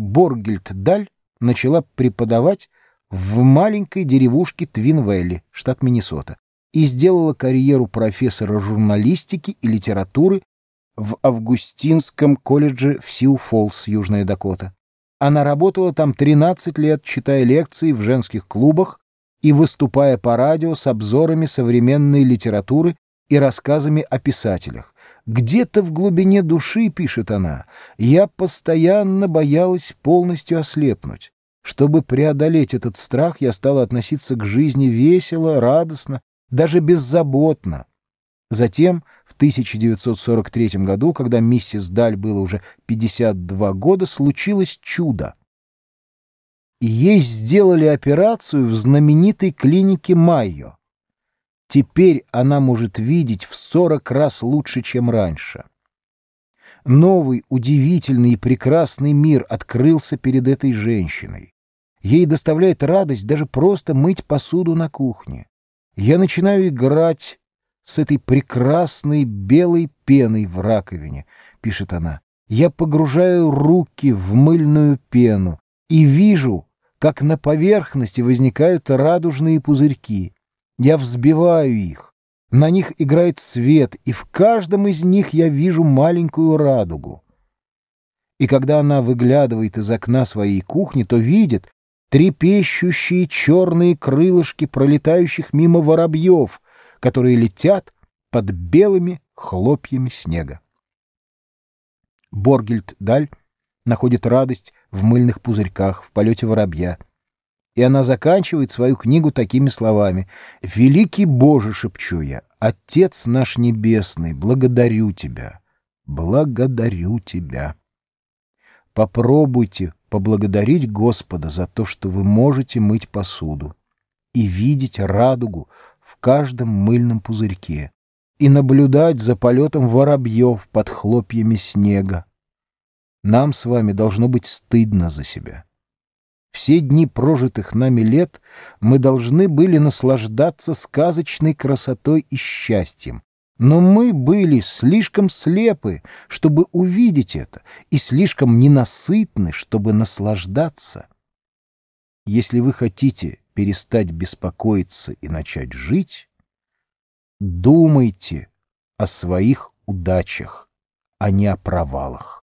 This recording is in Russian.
Боргельд Даль начала преподавать в маленькой деревушке Твинвелли, штат Миннесота, и сделала карьеру профессора журналистики и литературы в Августинском колледже в Сиу-Фоллс, Южная Дакота. Она работала там 13 лет, читая лекции в женских клубах и выступая по радио с обзорами современной литературы и рассказами о писателях. «Где-то в глубине души, — пишет она, — я постоянно боялась полностью ослепнуть. Чтобы преодолеть этот страх, я стала относиться к жизни весело, радостно, даже беззаботно. Затем, в 1943 году, когда миссис Даль было уже 52 года, случилось чудо. Ей сделали операцию в знаменитой клинике Майо. Теперь она может видеть в 40 раз лучше, чем раньше. Новый, удивительный и прекрасный мир открылся перед этой женщиной. Ей доставляет радость даже просто мыть посуду на кухне. Я начинаю играть с этой прекрасной белой пеной в раковине, пишет она. Я погружаю руки в мыльную пену и вижу, как на поверхности возникают радужные пузырьки. Я взбиваю их. На них играет свет, и в каждом из них я вижу маленькую радугу. И когда она выглядывает из окна своей кухни, то видит, трепещущие черные крылышки пролетающих мимо воробьев, которые летят под белыми хлопьями снега. Боргельд Даль находит радость в мыльных пузырьках, в полете воробья. И она заканчивает свою книгу такими словами. «Великий Боже, — шепчу я, — Отец наш Небесный, благодарю Тебя, благодарю Тебя». Попробуйте поблагодарить Господа за то, что вы можете мыть посуду и видеть радугу в каждом мыльном пузырьке и наблюдать за полетом воробьев под хлопьями снега. Нам с вами должно быть стыдно за себя. Все дни прожитых нами лет мы должны были наслаждаться сказочной красотой и счастьем, но мы были слишком слепы, чтобы увидеть это, и слишком ненасытны, чтобы наслаждаться. Если вы хотите перестать беспокоиться и начать жить, думайте о своих удачах, а не о провалах.